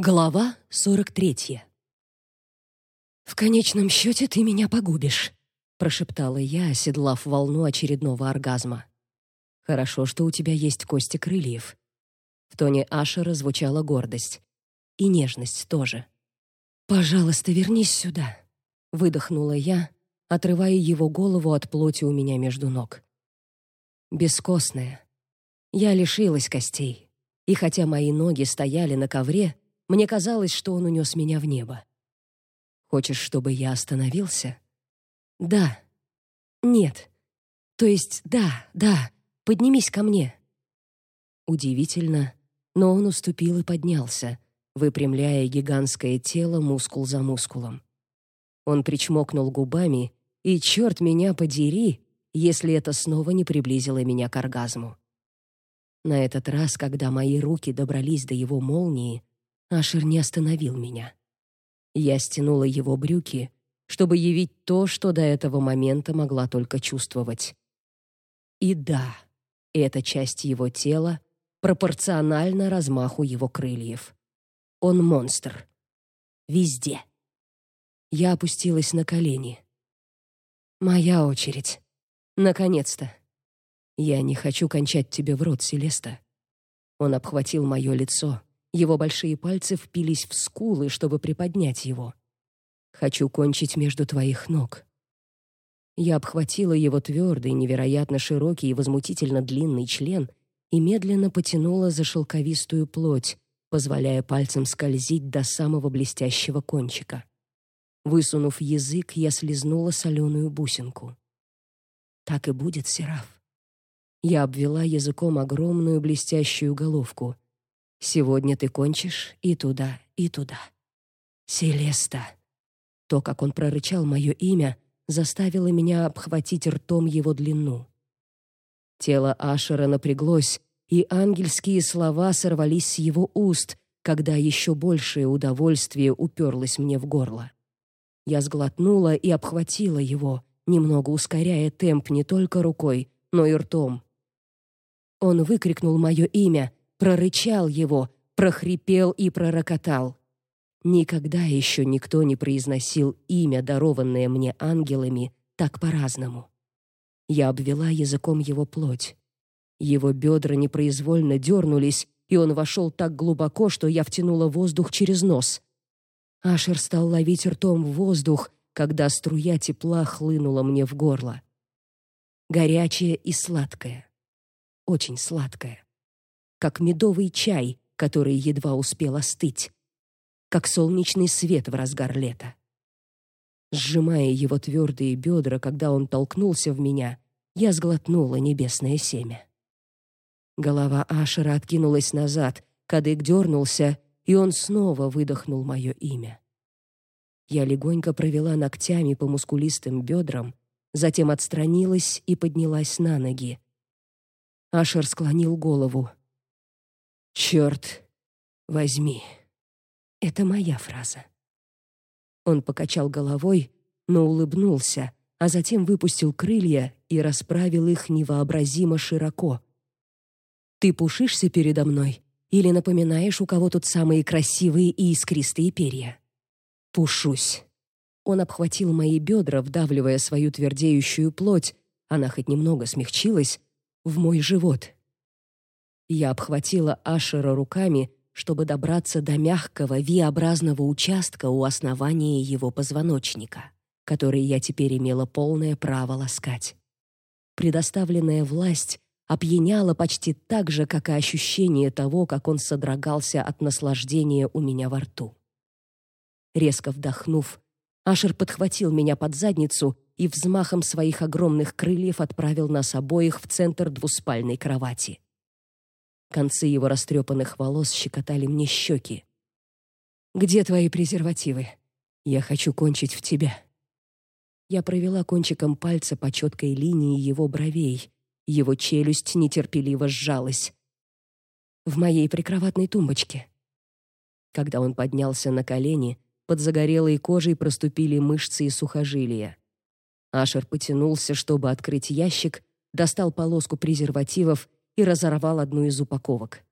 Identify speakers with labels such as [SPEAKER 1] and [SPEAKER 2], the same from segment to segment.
[SPEAKER 1] Глава 43. «В конечном счете ты меня погубишь», — прошептала я, оседлав волну очередного оргазма. «Хорошо, что у тебя есть кости крыльев». В тоне Ашера звучала гордость. И нежность тоже. «Пожалуйста, вернись сюда», — выдохнула я, отрывая его голову от плоти у меня между ног. Бескостная. Я лишилась костей, и хотя мои ноги стояли на ковре, мне казалось, что он унес меня в небо. Хочешь, чтобы я остановился? Да. Нет. То есть да, да. Поднимись ко мне. Удивительно, но он уступил и поднялся, выпрямляя гигантское тело мускул за мускулом. Он причмокнул губами, и черт меня подери, если это снова не приблизило меня к оргазму. На этот раз, когда мои руки добрались до его молнии, Ашер не остановил меня. Я стянула его брюки, чтобы явить то, что до этого момента могла только чувствовать. И да, эта часть его тела пропорциональна размаху его крыльев. Он монстр. Везде. Я опустилась на колени. Моя очередь. Наконец-то. Я не хочу кончать тебе в рот, Селеста. Он обхватил мое лицо, его большие пальцы впились в скулы, чтобы приподнять его. «Хочу кончить между твоих ног». Я обхватила его твердый, невероятно широкий и возмутительно длинный член и медленно потянула за шелковистую плоть, позволяя пальцам скользить до самого блестящего кончика. Высунув язык, я слезнула соленую бусинку. Так и будет, Сераф. Я обвела языком огромную блестящую головку — Сегодня ты кончишь и туда, и туда. Селеста. То, как он прорычал мое имя, заставило меня обхватить ртом его длину. Тело Ашера напряглось, и ангельские слова сорвались с его уст, когда еще большее удовольствие уперлось мне в горло. Я сглотнула и обхватила его, немного ускоряя темп не только рукой, но и ртом. Он выкрикнул мое имя, прорычал его, прохрипел и пророкотал. Никогда еще никто не произносил имя, дарованное мне ангелами, так по-разному. Я обвела языком его плоть. Его бедра непроизвольно дернулись, и он вошел так глубоко, что я втянула воздух через нос. Ашер стал ловить ртом воздух, когда струя тепла хлынула мне в горло. Горячая и сладкая. Очень сладкая как медовый чай, который едва успел остыть, как солнечный свет в разгар лета. Сжимая его твердые бедра, когда он толкнулся в меня, я сглотнула небесное семя. Голова Ашера откинулась назад, кадык дернулся, и он снова выдохнул мое имя. Я легонько провела ногтями по мускулистым бедрам, затем отстранилась и поднялась на ноги. Ашер склонил голову. Черт возьми. Это моя фраза. Он покачал головой, но улыбнулся, а затем выпустил крылья и расправил их невообразимо широко. Ты пушишься передо мной или напоминаешь, у кого тут самые красивые и искристые перья? Пушусь. Он обхватил мои бедра, вдавливая свою твердеющую плоть, она хоть немного смягчилась, в мой живот. Я обхватила Ашера руками, чтобы добраться до мягкого V-образного участка у основания его позвоночника, который я теперь имела полное право ласкать. Предоставленная власть опьяняла почти так же, как и ощущение того, как он содрогался от наслаждения у меня во рту. Резко вдохнув, Ашер подхватил меня под задницу и взмахом своих огромных крыльев отправил нас обоих в центр двуспальной кровати. Концы его растрепанных волос щекотали мне щеки. «Где твои презервативы? Я хочу кончить в тебя». Я провела кончиком пальца по четкой линии его бровей. Его челюсть нетерпеливо сжалась. В моей прикроватной тумбочке. Когда он поднялся на колени, под загорелой кожей проступили мышцы и сухожилия. Ашер потянулся, чтобы открыть ящик, достал полоску презервативов и разорвал одну из упаковок.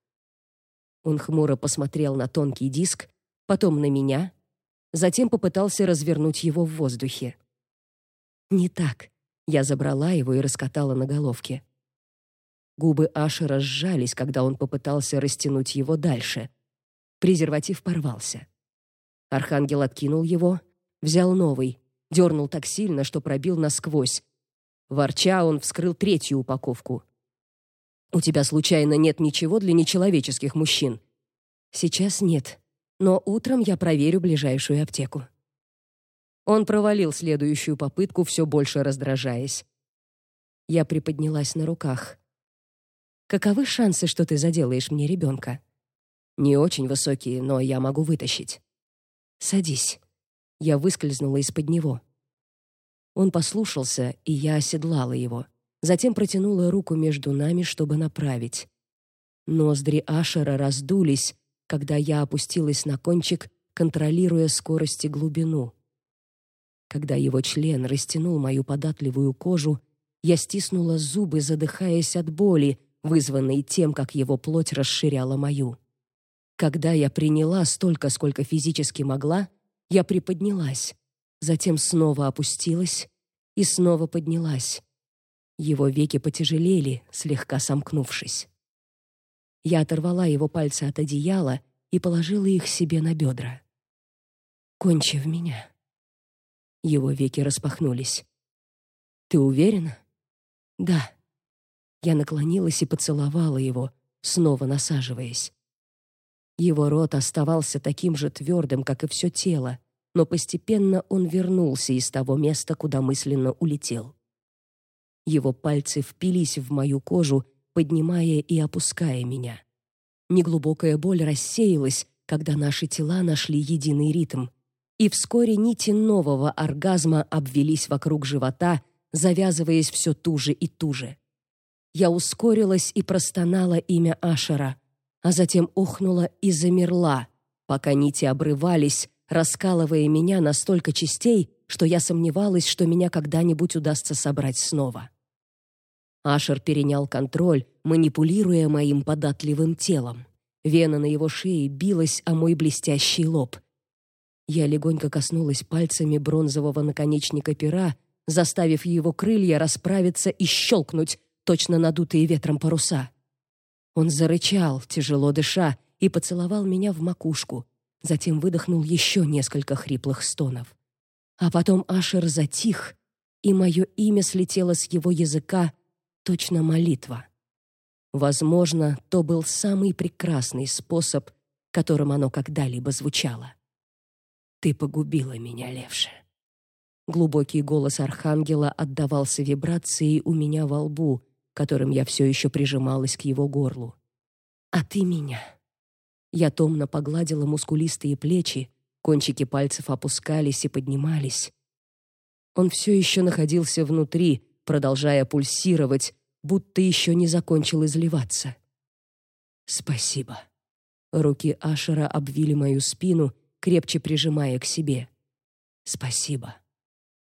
[SPEAKER 1] Он хмуро посмотрел на тонкий диск, потом на меня, затем попытался развернуть его в воздухе. Не так. Я забрала его и раскатала на головке. Губы Ашера сжались, когда он попытался растянуть его дальше. Презерватив порвался. Архангел откинул его, взял новый, дернул так сильно, что пробил насквозь. Ворча, он вскрыл третью упаковку. «У тебя, случайно, нет ничего для нечеловеческих мужчин?» «Сейчас нет, но утром я проверю ближайшую аптеку». Он провалил следующую попытку, все больше раздражаясь. Я приподнялась на руках. «Каковы шансы, что ты заделаешь мне ребенка?» «Не очень высокие, но я могу вытащить». «Садись». Я выскользнула из-под него. Он послушался, и я оседлала его. Затем протянула руку между нами, чтобы направить. Ноздри Ашера раздулись, когда я опустилась на кончик, контролируя скорость и глубину. Когда его член растянул мою податливую кожу, я стиснула зубы, задыхаясь от боли, вызванной тем, как его плоть расширяла мою. Когда я приняла столько, сколько физически могла, я приподнялась, затем снова опустилась и снова поднялась. Его веки потяжелели, слегка сомкнувшись. Я оторвала его пальцы от одеяла и положила их себе на бедра. «Кончи в меня». Его веки распахнулись. «Ты уверена?» «Да». Я наклонилась и поцеловала его, снова насаживаясь. Его рот оставался таким же твердым, как и все тело, но постепенно он вернулся из того места, куда мысленно улетел. Его пальцы впились в мою кожу, поднимая и опуская меня. Неглубокая боль рассеялась, когда наши тела нашли единый ритм, и вскоре нити нового оргазма обвелись вокруг живота, завязываясь все туже и туже. Я ускорилась и простонала имя Ашера, а затем охнула и замерла, пока нити обрывались, раскалывая меня на столько частей, что я сомневалась, что меня когда-нибудь удастся собрать снова. Ашер перенял контроль, манипулируя моим податливым телом. Вена на его шее билась о мой блестящий лоб. Я легонько коснулась пальцами бронзового наконечника пера, заставив его крылья расправиться и щелкнуть, точно надутые ветром паруса. Он зарычал, тяжело дыша, и поцеловал меня в макушку, затем выдохнул еще несколько хриплых стонов. А потом Ашер затих, и мое имя слетело с его языка, точно молитва. Возможно, то был самый прекрасный способ, которым оно когда-либо звучало. Ты погубила меня, Левша. Глубокий голос архангела отдавался вибрацией у меня во лбу, которым я все еще прижималась к его горлу. А ты меня. Я томно погладила мускулистые плечи, кончики пальцев опускались и поднимались. Он все еще находился внутри, продолжая пульсировать, будто еще не закончил изливаться. Спасибо. Руки Ашера обвили мою спину, крепче прижимая к себе. Спасибо.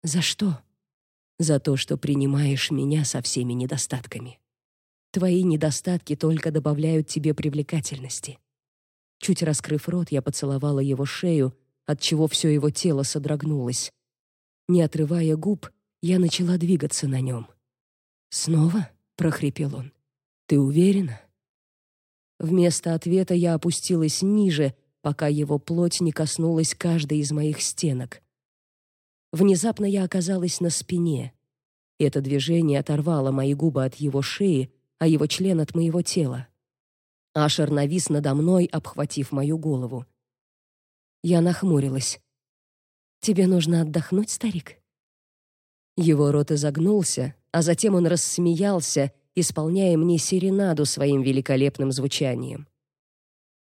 [SPEAKER 1] За что? За то, что принимаешь меня со всеми недостатками. Твои недостатки только добавляют тебе привлекательности. Чуть раскрыв рот, я поцеловала его шею, от чего все его тело содрогнулось. Не отрывая губ, я начала двигаться на нем. Снова, прохрипел он. Ты уверена? Вместо ответа я опустилась ниже, пока его плоть не коснулась каждой из моих стенок. Внезапно я оказалась на спине. Это движение оторвало мои губы от его шеи, а его член от моего тела. Ашер навис надо мной, обхватив мою голову. Я нахмурилась. Тебе нужно отдохнуть, старик. Его рот изогнулся, а затем он рассмеялся, исполняя мне серенаду своим великолепным звучанием.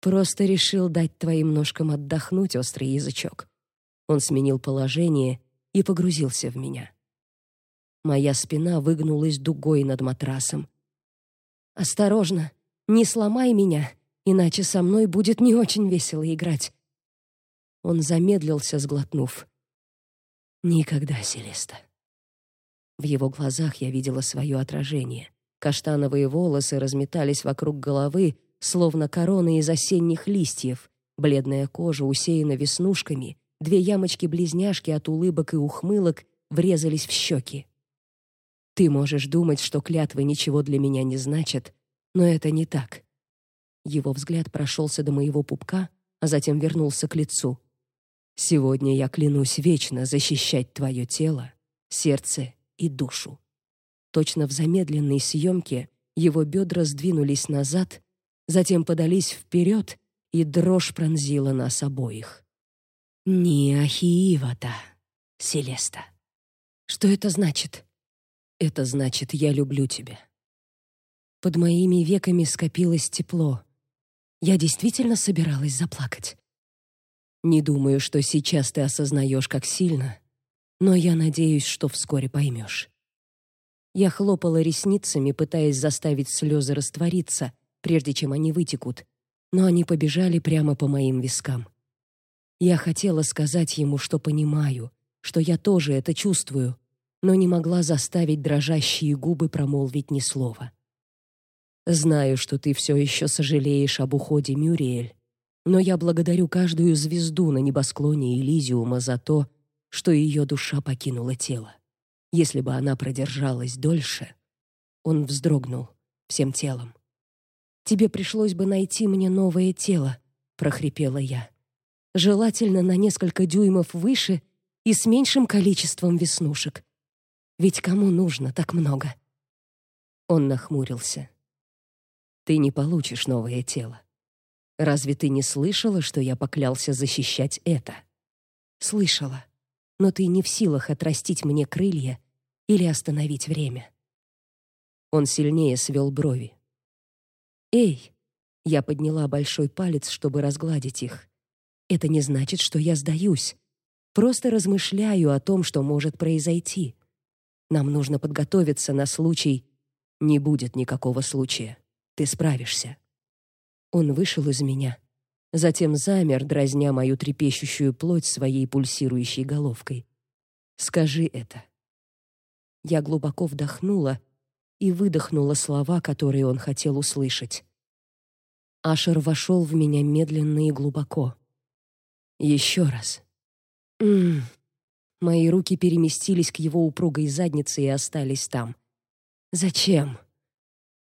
[SPEAKER 1] Просто решил дать твоим ножкам отдохнуть, острый язычок. Он сменил положение и погрузился в меня. Моя спина выгнулась дугой над матрасом. Осторожно, не сломай меня, иначе со мной будет не очень весело играть. Он замедлился, сглотнув. Никогда, Селеста. В его глазах я видела свое отражение. Каштановые волосы разметались вокруг головы, словно короны из осенних листьев, Бледная кожа усеяна веснушками, две ямочки-близняшки от улыбок и ухмылок врезались в щеки. Ты можешь думать, что клятвы ничего для меня не значат, но это не так. Его взгляд прошелся до моего пупка, а затем вернулся к лицу. Сегодня я клянусь вечно защищать твое тело, сердце и душу. Точно в замедленной съемке его бедра сдвинулись назад, затем подались вперед, и дрожь пронзила нас обоих. «Не Ахиивата, Селеста». «Что это значит?» «Это значит, я люблю тебя». Под моими веками скопилось тепло. Я действительно собиралась заплакать. Не думаю, что сейчас ты осознаешь, как сильно, но я надеюсь, что вскоре поймешь. Я хлопала ресницами, пытаясь заставить слезы раствориться, прежде чем они вытекут, но они побежали прямо по моим вискам. Я хотела сказать ему, что понимаю, что я тоже это чувствую, но не могла заставить дрожащие губы промолвить ни слова. Знаю, что ты все еще сожалеешь об уходе Мюриэль, но я благодарю каждую звезду на небосклоне Элизиума за то, что ее душа покинула тело. Если бы она продержалась дольше, он вздрогнул всем телом. Тебе пришлось бы найти мне новое тело, прохрипела я. Желательно на несколько дюймов выше и с меньшим количеством веснушек. Ведь кому нужно так много? Он нахмурился. Ты не получишь новое тело. Разве ты не слышала, что я поклялся защищать это? Слышала. Но ты не в силах отрастить мне крылья или остановить время. Он сильнее свел брови. «Эй!» Я подняла большой палец, чтобы разгладить их. «Это не значит, что я сдаюсь. Просто размышляю о том, что может произойти. Нам нужно подготовиться на случай... Не будет никакого случая. Ты справишься». Он вышел из меня. Затем замер, дразня мою трепещущую плоть своей пульсирующей головкой. «Скажи это». Я глубоко вдохнула, и выдохнула слова, которые он хотел услышать. Ашер вошел в меня медленно и глубоко. Еще раз. М Мои руки переместились к его упругой заднице и остались там. Зачем?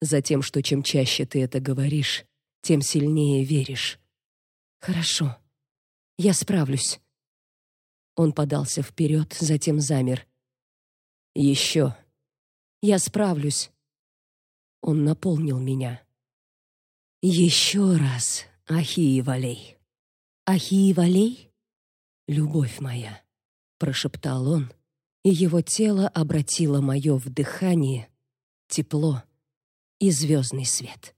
[SPEAKER 1] Затем, что чем чаще ты это говоришь, тем сильнее веришь. Хорошо. Я справлюсь. Он подался вперед, затем замер. Еще. Я справлюсь. Он наполнил меня. Еще раз, Ахиевалей. Ахиевалей? Любовь моя, прошептал он, и его тело обратило мое в дыхание, тепло и звездный свет.